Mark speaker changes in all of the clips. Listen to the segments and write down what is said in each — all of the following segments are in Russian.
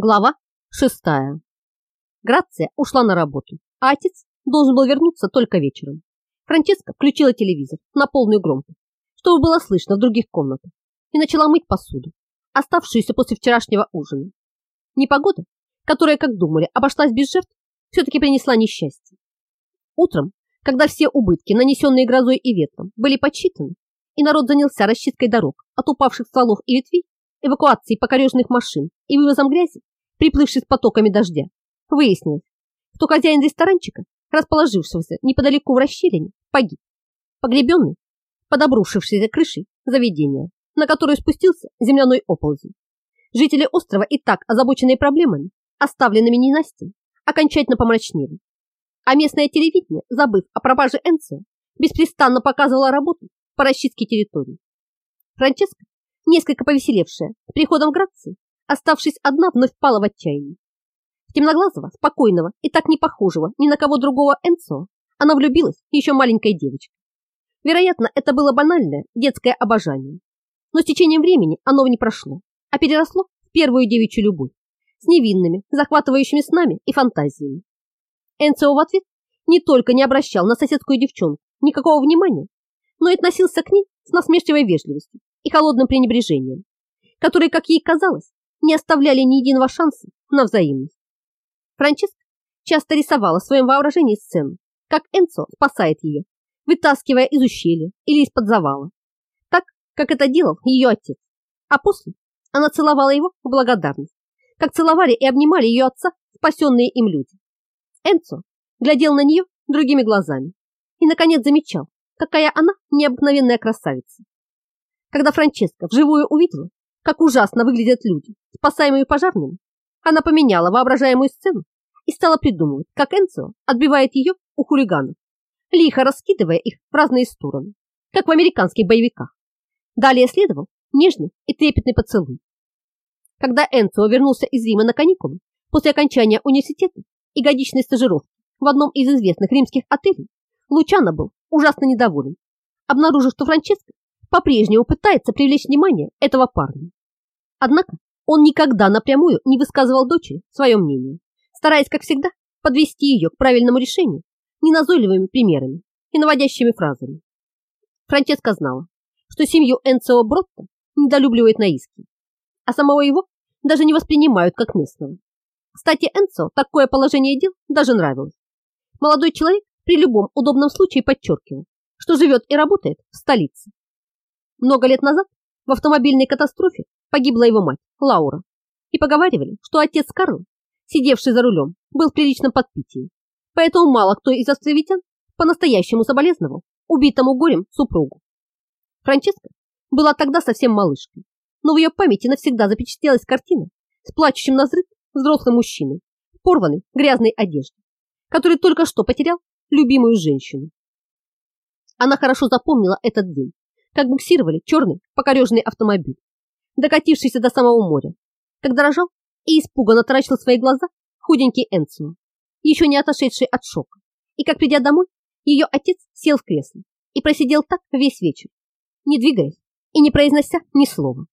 Speaker 1: Глава шестая. Грация ушла на работу, а отец должен был вернуться только вечером. Франческа включила телевизор на полную громкость, чтобы было слышно в других комнатах, и начала мыть посуду, оставшуюся после вчерашнего ужина. Непогода, которая, как думали, обошлась без жертв, все-таки принесла несчастье. Утром, когда все убытки, нанесенные грозой и ветром, были подсчитаны, и народ занялся расчисткой дорог от упавших стволов и ветвей, эвакуацией покорежных машин и вывозом грязи, приплывший с потоками дождя, выяснилось, что хозяин ресторанчика, расположившегося неподалеку в расщелине, погиб, погребенный под обрушившейся крышей заведения, на которую спустился земляной оползень. Жители острова и так озабоченные проблемами, оставленными ненастьем, окончательно помрачнели. А местное телевидение, забыв о пропаже Энцио, беспрестанно показывало работу по расчистке территории. Франческа, несколько повеселевшая приходом Грации, оставшись одна, вновь впала в отчаяние. В темноглазого, спокойного и так не похожего ни на кого другого Энцо она влюбилась еще маленькой девочкой. Вероятно, это было банальное детское обожание. Но с течением времени оно не прошло, а переросло в первую девичью любовь с невинными, захватывающими снами и фантазиями. Энцио в ответ не только не обращал на соседскую девчонку никакого внимания, но и относился к ней с насмешливой вежливостью и холодным пренебрежением, которые, как ей казалось, не оставляли ни единого шанса на взаимность. Франческа часто рисовала в своем воображении сцену, как Энцо спасает ее, вытаскивая из ущелья или из-под завала, так, как это делал ее отец. А после она целовала его в благодарность, как целовали и обнимали ее отца спасенные им люди. Энцо глядел на нее другими глазами и, наконец, замечал, какая она необыкновенная красавица. Когда Франческа вживую увидела, как ужасно выглядят люди, спасаемые пожарными, она поменяла воображаемую сцену и стала придумывать, как Энцио отбивает ее у хулиганов, лихо раскидывая их в разные стороны, как в американских боевиках. Далее следовал нежный и трепетный поцелуй. Когда Энцио вернулся из Рима на каникулы после окончания университета и годичной стажировки в одном из известных римских отелей, Лучано был ужасно недоволен, обнаружив, что Франческа по-прежнему пытается привлечь внимание этого парня. Однако он никогда напрямую не высказывал дочери свое мнение, стараясь, как всегда, подвести ее к правильному решению неназойливыми примерами и наводящими фразами. Франческа знала, что семью Энцио Бротто недолюбливает наиски, а самого его даже не воспринимают как местного. Кстати, Энцо такое положение дел даже нравилось. Молодой человек при любом удобном случае подчеркивал, что живет и работает в столице. Много лет назад в автомобильной катастрофе погибла его мать, Лаура, и поговаривали, что отец Карл, сидевший за рулем, был в приличном подпитии, поэтому мало кто из островитян по-настоящему соболезновал убитому горем супругу. Франческа была тогда совсем малышкой, но в ее памяти навсегда запечатлелась картина с плачущим на взрыв взрослым мужчиной, порванной грязной одеждой, который только что потерял любимую женщину. Она хорошо запомнила этот день, как буксировали черный покорежный автомобиль, докатившийся до самого моря, как дрожал и испуганно таращил свои глаза худенький Энцио, еще не отошедший от шока, и как, придя домой, ее отец сел в кресло и просидел так весь вечер, не двигаясь и не произнося ни слова.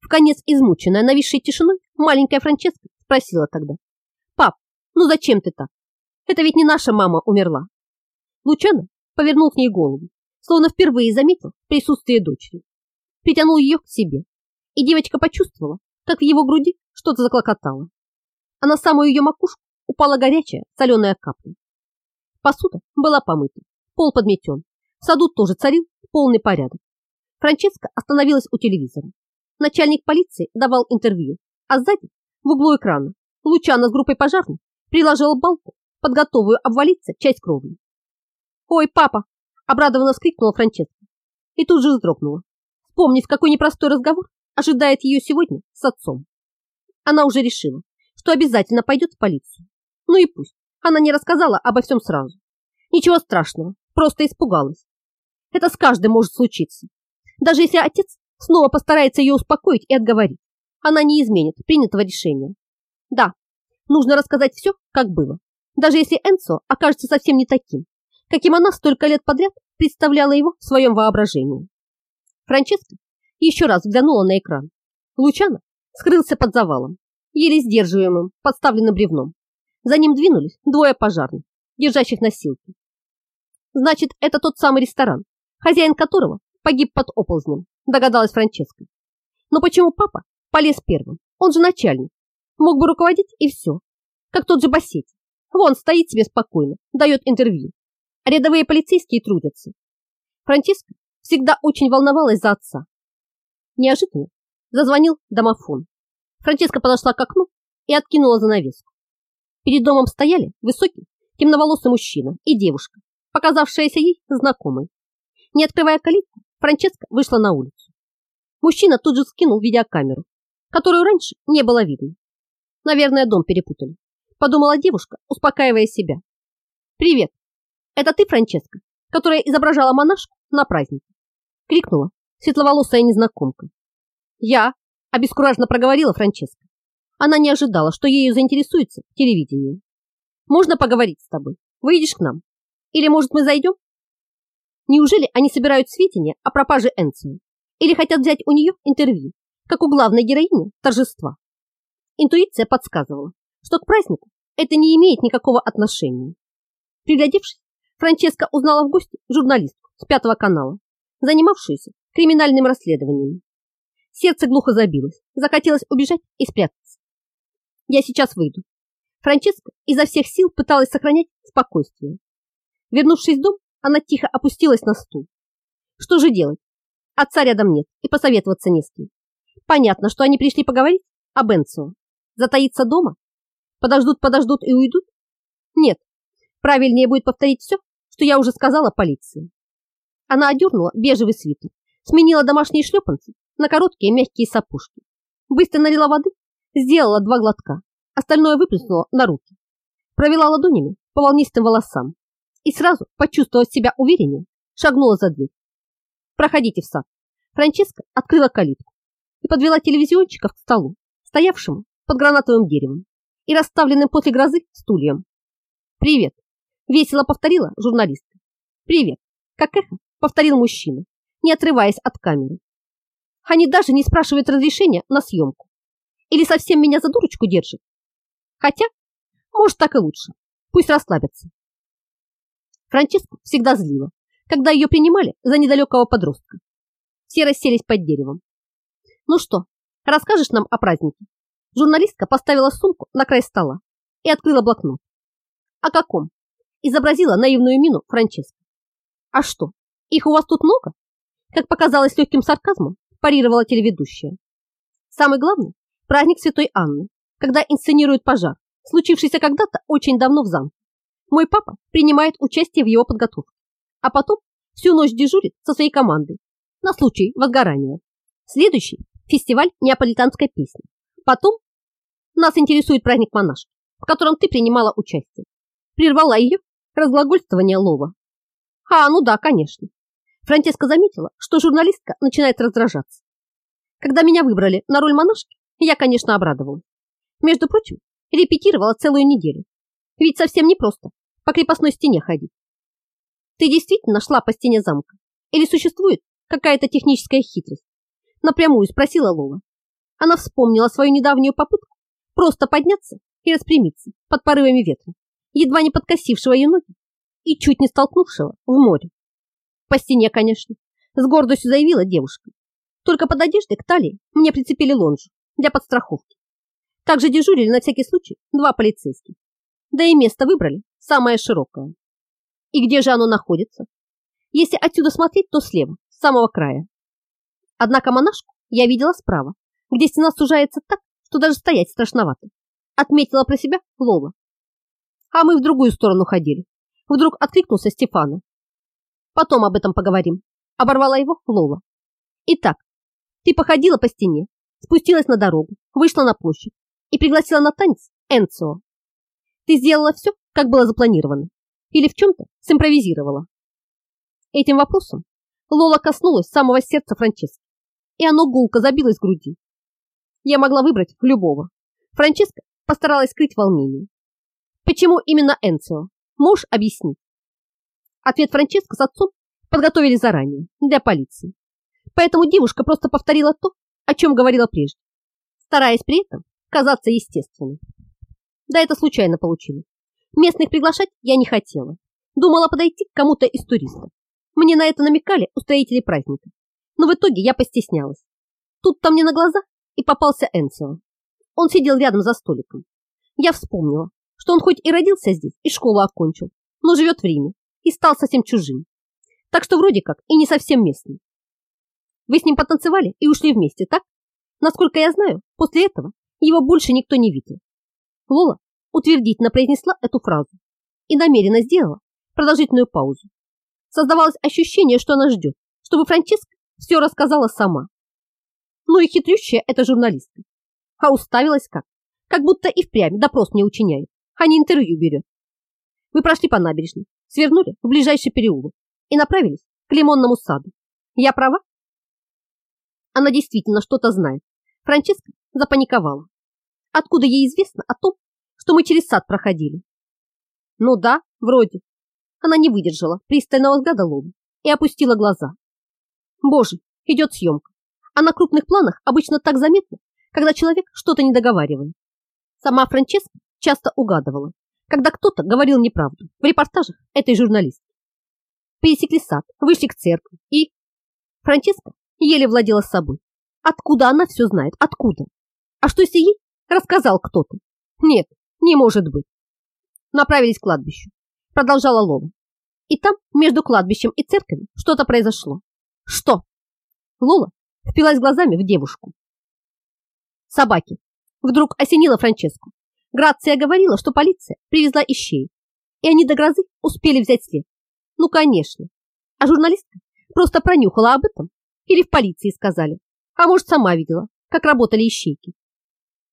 Speaker 1: В конец измученная нависшей тишиной маленькая Франческа спросила тогда, «Пап, ну зачем ты так? Это ведь не наша мама умерла». Лучано повернул к ней голову, словно впервые заметил присутствие дочери. Притянул ее к себе, и девочка почувствовала, как в его груди что-то заклокотало. А на самую ее макушку упала горячая соленая капля. Посуда была помыта, пол подметен, в саду тоже царил полный порядок. Франческа остановилась у телевизора. Начальник полиции давал интервью, а сзади, в углу экрана, Лучано с группой пожарных приложил балку под обвалиться часть кровли. «Ой, папа!» – обрадованно вскрикнула Франческа и тут же вздрогнула, вспомнив, какой непростой разговор ожидает ее сегодня с отцом. Она уже решила, что обязательно пойдет в полицию. Ну и пусть. Она не рассказала обо всем сразу. Ничего страшного, просто испугалась. Это с каждым может случиться. Даже если отец снова постарается ее успокоить и отговорить, она не изменит принятого решения. Да, нужно рассказать все, как было. Даже если Энцо окажется совсем не таким, каким она столько лет подряд представляла его в своем воображении. Франческа еще раз взглянула на экран. Лучано скрылся под завалом, еле сдерживаемым подставленным бревном. За ним двинулись двое пожарных, держащих носилки. Значит, это тот самый ресторан, хозяин которого погиб под оползнем, догадалась Франческа. Но почему папа полез первым? Он же начальник. Мог бы руководить и все. Как тот же Бассетти. Вон стоит себе спокойно, дает интервью. Рядовые полицейские трудятся. Франческа всегда очень волновалась за отца. Неожиданно зазвонил домофон. Франческа подошла к окну и откинула занавеску. Перед домом стояли высокий, темноволосый мужчина и девушка, показавшаяся ей знакомой. Не открывая калитку, Франческа вышла на улицу. Мужчина тут же скинул видеокамеру, которую раньше не было видно. Наверное, дом перепутали, подумала девушка, успокаивая себя. Привет, это ты, Франческа, которая изображала монашку на празднике? Крикнула светловолосая незнакомка. Я, обескураженно проговорила Франческа. Она не ожидала, что ею заинтересуется телевидение. Можно поговорить с тобой? Выйдешь к нам? Или, может, мы зайдем? Неужели они собирают сведения о пропаже Энсона? Или хотят взять у нее интервью, как у главной героини торжества? Интуиция подсказывала, что к празднику это не имеет никакого отношения. Приглядевшись, Франческа узнала в гости журналистку с Пятого канала, занимавшуюся криминальным расследованием. Сердце глухо забилось, захотелось убежать и спрятаться. Я сейчас выйду. Франческа изо всех сил пыталась сохранять спокойствие. Вернувшись в дом, она тихо опустилась на стул. Что же делать? Отца рядом нет и посоветоваться не с кем. Понятно, что они пришли поговорить о Бенцио. Затаиться дома? Подождут, подождут и уйдут? Нет, правильнее будет повторить все, что я уже сказала полиции. Она одернула бежевый свитер, сменила домашние шлепанцы на короткие мягкие сапожки. Быстро налила воды, сделала два глотка, остальное выплеснула на руки. Провела ладонями по волнистым волосам и сразу, почувствовав себя увереннее, шагнула за дверь. «Проходите в сад». Франческа открыла калитку и подвела телевизиончиков к столу, стоявшему под гранатовым деревом и расставленным после грозы стульям. «Привет!» – весело повторила журналистка. «Привет!» – как эхо повторил мужчина, не отрываясь от камеры. Они даже не спрашивают разрешения на съемку. Или совсем меня за дурочку держат. Хотя, может, так и лучше. Пусть расслабятся. Франческу всегда злила, когда ее принимали за недалекого подростка. Все расселись под деревом. Ну что, расскажешь нам о празднике? Журналистка поставила сумку на край стола и открыла блокнот. О каком? Изобразила наивную мину Франческа. А что, их у вас тут много? Как показалось легким сарказмом, парировала телеведущая. Самый главный – праздник Святой Анны, когда инсценируют пожар, случившийся когда-то очень давно в замке. Мой папа принимает участие в его подготовке, а потом всю ночь дежурит со своей командой на случай возгорания. Следующий – фестиваль неаполитанской песни. Потом нас интересует праздник монашки, в котором ты принимала участие. Прервала ее разглагольствование Лова. А, ну да, конечно. Франческа заметила, что журналистка начинает раздражаться. Когда меня выбрали на роль монашки, я, конечно, обрадовалась. Между прочим, репетировала целую неделю. Ведь совсем непросто по крепостной стене ходить. Ты действительно шла по стене замка? Или существует какая-то техническая хитрость? Напрямую спросила Лола. Она вспомнила свою недавнюю попытку просто подняться и распрямиться под порывами ветра, едва не подкосившего ее ноги и чуть не столкнувшего в море. По стене, конечно, с гордостью заявила девушка. Только под одеждой к талии мне прицепили лонжу для подстраховки. Также дежурили на всякий случай два полицейских. Да и место выбрали самое широкое. И где же оно находится? Если отсюда смотреть, то слева, с самого края. Однако монашку я видела справа, где стена сужается так, что даже стоять страшновато. Отметила про себя Лола. А мы в другую сторону ходили. Вдруг откликнулся Стефана. Потом об этом поговорим. Оборвала его Лола. Итак, ты походила по стене, спустилась на дорогу, вышла на площадь и пригласила на танец Энцио. Ты сделала все, как было запланировано, или в чем-то симпровизировала. Этим вопросом Лола коснулась самого сердца Франчески, и оно гулко забилось в груди. Я могла выбрать любого. Франческа постаралась скрыть волнение. Почему именно Энцио? Можешь объяснить? Ответ Франческо с отцом подготовили заранее, для полиции. Поэтому девушка просто повторила то, о чем говорила прежде, стараясь при этом казаться естественной. Да, это случайно получилось. Местных приглашать я не хотела. Думала подойти к кому-то из туристов. Мне на это намекали устроители праздника. Но в итоге я постеснялась. Тут-то мне на глаза и попался Энцио. Он сидел рядом за столиком. Я вспомнила, что он хоть и родился здесь, и школу окончил, но живет в Риме и стал совсем чужим. Так что вроде как и не совсем местный. Вы с ним потанцевали и ушли вместе, так? Насколько я знаю, после этого его больше никто не видел. Лола утвердительно произнесла эту фразу и намеренно сделала продолжительную паузу. Создавалось ощущение, что она ждет, чтобы Франческа все рассказала сама. Ну и хитрющая эта журналистка. А уставилась как? Как будто и впрямь допрос мне учиняет, а не интервью берет. Вы прошли по набережной, свернули в ближайший переулок и направились к лимонному саду. Я права? Она действительно что-то знает. Франческа запаниковала. Откуда ей известно о том, что мы через сад проходили? Ну да, вроде. Она не выдержала пристального взгляда Лолы и опустила глаза. Боже, идет съемка. А на крупных планах обычно так заметно, когда человек что-то не договаривает. Сама Франческа часто угадывала, когда кто-то говорил неправду в репортажах этой журналистки. Пересекли сад, вышли к церкви и... Франческа еле владела собой. Откуда она все знает? Откуда? А что если ей рассказал кто-то? Нет, не может быть. Направились к кладбищу. Продолжала Лола. И там, между кладбищем и церковью, что-то произошло. Что? Лола впилась глазами в девушку. Собаки. Вдруг осенила Франческу. Грация говорила, что полиция привезла ищей, и они до грозы успели взять след. Ну, конечно. А журналистка просто пронюхала об этом или в полиции сказали, а может, сама видела, как работали ищейки.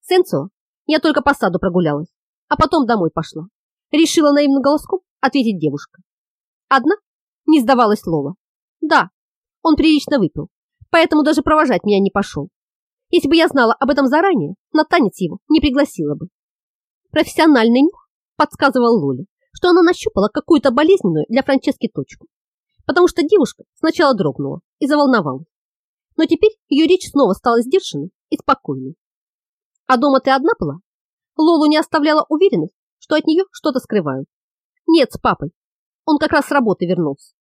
Speaker 1: Сенцо, я только по саду прогулялась, а потом домой пошла. Решила наивным голоском ответить девушка. Одна не сдавалась Лола. Да, он прилично выпил, поэтому даже провожать меня не пошел. Если бы я знала об этом заранее, на танец его не пригласила бы. Профессиональный нюх подсказывал Лоле, что она нащупала какую-то болезненную для Франчески точку, потому что девушка сначала дрогнула и заволновалась, но теперь ее речь снова стала сдержанной и спокойной. А дома ты одна была? Лолу не оставляла уверенность, что от нее что-то скрывают. Нет, с папой. Он как раз с работы вернулся.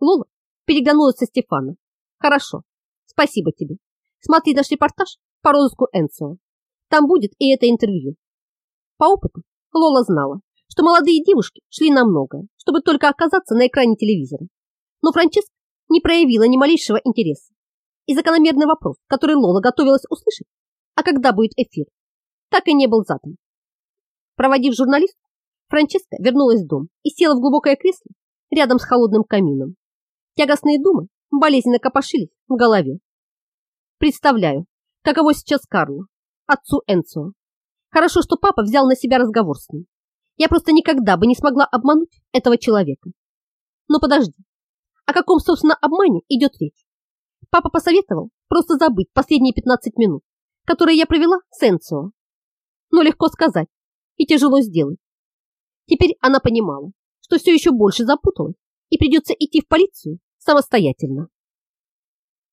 Speaker 1: Лола переглянулась со Стефана. Хорошо, спасибо тебе. Смотри наш репортаж по розыску Энсо. Там будет и это интервью. По опыту Лола знала, что молодые девушки шли на многое, чтобы только оказаться на экране телевизора. Но Франческа не проявила ни малейшего интереса. И закономерный вопрос, который Лола готовилась услышать, а когда будет эфир, так и не был задан. Проводив журналистку, Франческа вернулась в дом и села в глубокое кресло рядом с холодным камином. Тягостные думы болезненно копошились в голове. Представляю, каково сейчас Карлу, отцу Энцо. Хорошо, что папа взял на себя разговор с ним. Я просто никогда бы не смогла обмануть этого человека. Но подожди, о каком, собственно, обмане идет речь? Папа посоветовал просто забыть последние 15 минут, которые я провела с Энцио. Но легко сказать и тяжело сделать. Теперь она понимала, что все еще больше запуталась и придется идти в полицию самостоятельно.